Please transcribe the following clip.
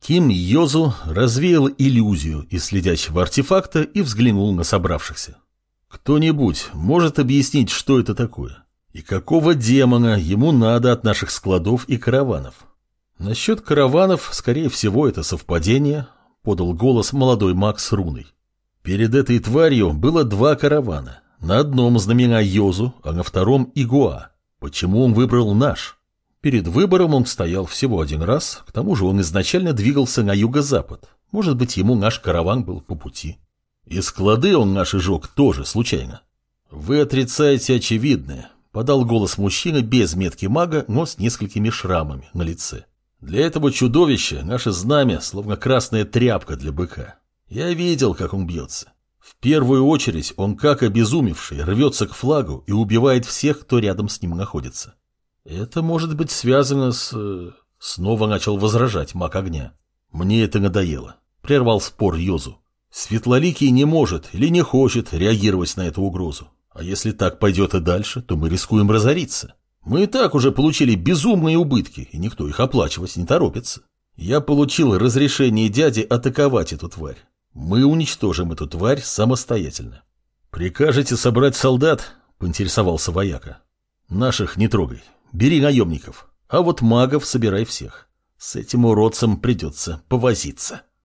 Ким Йозу развеял иллюзию из следящего артефакта и взглянул на собравшихся. Кто-нибудь может объяснить, что это такое? И какого демона ему надо от наших складов и караванов? Насчет караванов, скорее всего, это совпадение, подал голос молодой маг с руной. Перед этой тварью было два каравана. На одном знамена Йозу, а на втором Игуа. Почему он выбрал наш? Перед выбором он стоял всего один раз, к тому же он изначально двигался на юго-запад. Может быть, ему наш караван был по пути. И склады он наши жег тоже случайно. Вы отрицаете очевидное, подал голос мужчины без метки мага, но с несколькими шрамами на лице. Для этого чудовища наше знамя словно красная тряпка для быка. Я видел, как он бьется. В первую очередь он, как обезумевший, рвется к флагу и убивает всех, кто рядом с ним находится. Это может быть связано с... Э, снова начал возражать маг огня. Мне это надоело. Прервал спор Йозу. Светлоликий не может или не хочет реагировать на эту угрозу. А если так пойдет и дальше, то мы рискуем разориться. Мы и так уже получили безумные убытки, и никто их оплачивать не торопится. Я получил разрешение дяди атаковать эту тварь. Мы уничтожим эту тварь самостоятельно. Прикажете собрать солдат? Поинтересовался вояка. Наших не трогай. Бери наемников. А вот магов собирай всех. С этим уродцем придется повозиться.